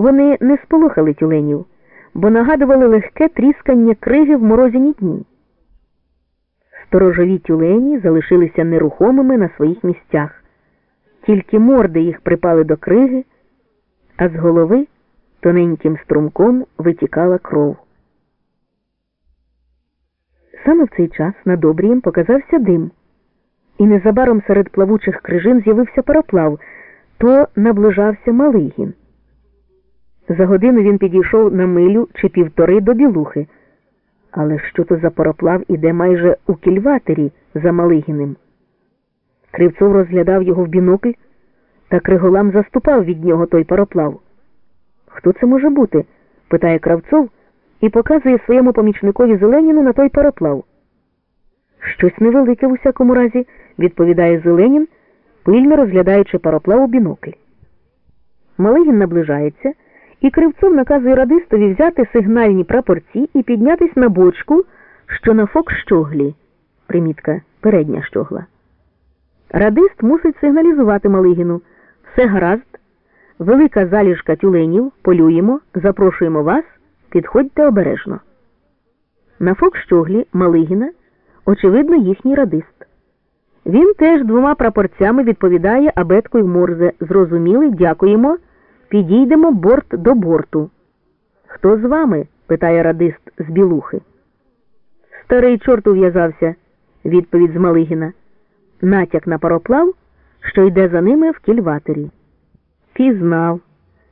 Вони не сполохали тюленів, бо нагадували легке тріскання криги в морозяні дні. Сторожові тюлені залишилися нерухомими на своїх місцях, тільки морди їх припали до криги, а з голови тоненьким струмком витікала кров. Саме в цей час над обрієм показався дим, і незабаром серед плавучих крижин з'явився пароплав, то наближався Малигін. За годину він підійшов на милю чи півтори до білухи. Але що то за пароплав іде майже у кільватері за Малигіним? Кривцов розглядав його в бінокль, та Криголам заступав від нього той пароплав. Хто це може бути? питає Кравцов і показує своєму помічникові Зеленіну на той пароплав. Щось невелике в усякому разі, відповідає Зеленін, пильно розглядаючи пароплав у бінокль. Малигін наближається, і Кривцов наказує радистові взяти сигнальні прапорці і піднятись на бочку, що на фок щоглі. Примітка передня щогла. Радист мусить сигналізувати Малигіну. Все гаразд. Велика заліжка тюленів, полюємо, запрошуємо вас, підходьте обережно. На фокщоглі Малигіна, очевидно, їхній радист. Він теж двома прапорцями відповідає абеткою Морзе. Зрозуміли, дякуємо. Підійдемо борт до борту. Хто з вами? питає радист з білухи. Старий чорт ув'язався, відповідь з Малигіна. Натяк на пароплав, що йде за ними в кільватері. Пізнав,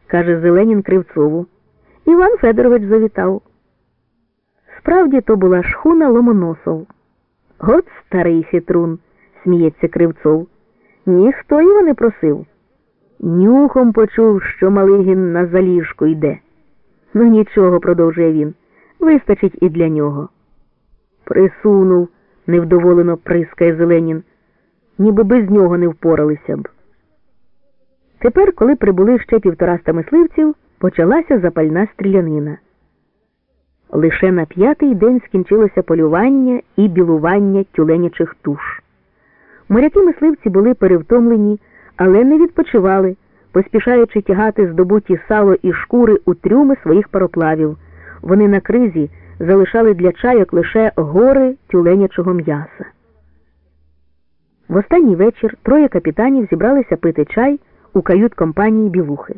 каже Зеленін Кривцову. Іван Федорович завітав. Справді то була шхуна Ломоносов. От старий хитрун, сміється Кривцов. Ніхто його не просив. Нюхом почув, що Малигін на заліжку йде. Ну нічого, продовжує він, вистачить і для нього. Присунув, невдоволено прискає Зеленін, ніби без нього не впоралися б. Тепер, коли прибули ще півтораста мисливців, почалася запальна стрілянина. Лише на п'ятий день скінчилося полювання і білування тюленячих туш. Моряки мисливці були перевтомлені, але не відпочивали, поспішаючи тягати здобуті сало і шкури у трюми своїх пароплавів. Вони на кризі залишали для чайок лише гори тюленячого м'яса. В останній вечір троє капітанів зібралися пити чай у кают компанії Білухи.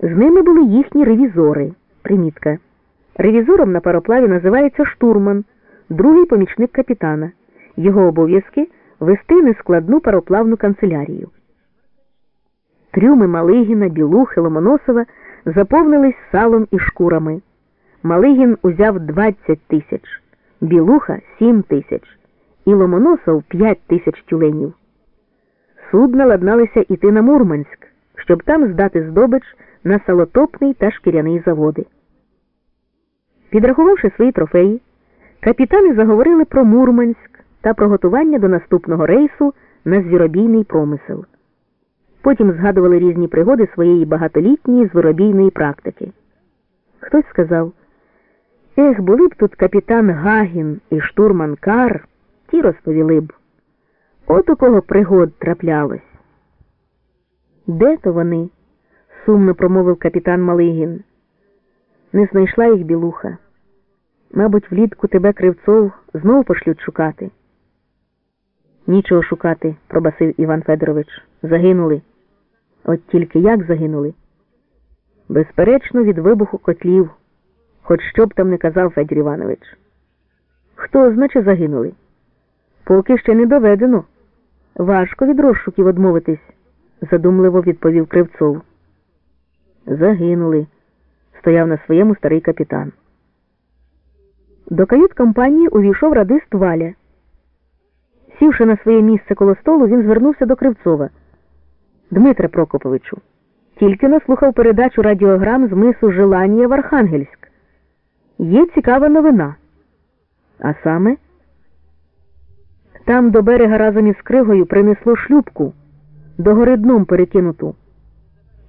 З ними були їхні ревізори. Примітка. Ревізором на пароплаві називається штурман, другий помічник капітана. Його обов'язки вести нескладну пароплавну канцелярію. Трюми Малигіна, Білухи, Ломоносова заповнились салом і шкурами. Малигін узяв 20 тисяч, Білуха 7 тисяч, і Ломоносов 5 тисяч тюленів. Судна ладналися іти на Мурманськ, щоб там здати здобич на салотопний та шкіряний заводи. Підрахувавши свої трофеї, капітани заговорили про Мурманськ та про готування до наступного рейсу на звіробійний промисел. Потім згадували різні пригоди своєї багатолітньої звиробійної практики. Хтось сказав, ех, були б тут капітан Гагін і штурман Кар, ті розповіли б. От у кого пригод траплялось. Де то вони? сумно промовив капітан Малигін. Не знайшла їх білуха. Мабуть, влітку тебе кривцов знову пошлють шукати. Нічого шукати, пробасив Іван Федорович. Загинули. От тільки як загинули? Безперечно, від вибуху котлів, хоч що б там не казав Федір Іванович. Хто, значить, загинули? Поки ще не доведено. Важко від розшуків одмовитись, задумливо відповів Кривцов. Загинули, стояв на своєму старий капітан. До кают компанії увійшов радист Валя. Сівши на своє місце коло столу, він звернувся до Кривцова. Дмитре Прокоповичу, тільки наслухав передачу радіограм з мису Желанія в Архангельськ. Є цікава новина. А саме, там до берега разом із кригою принесло шлюбку, до гори дном перекинуту.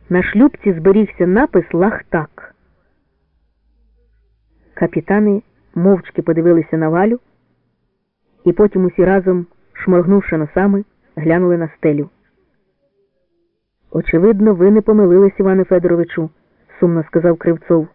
На шлюбці зберігся напис Лахтак. Капітани мовчки подивилися на валю, і потім усі разом, шморгнувши носами, глянули на стелю. Очевидно, ви не помилились, Іване Федоровичу, сумно сказав Кривцов.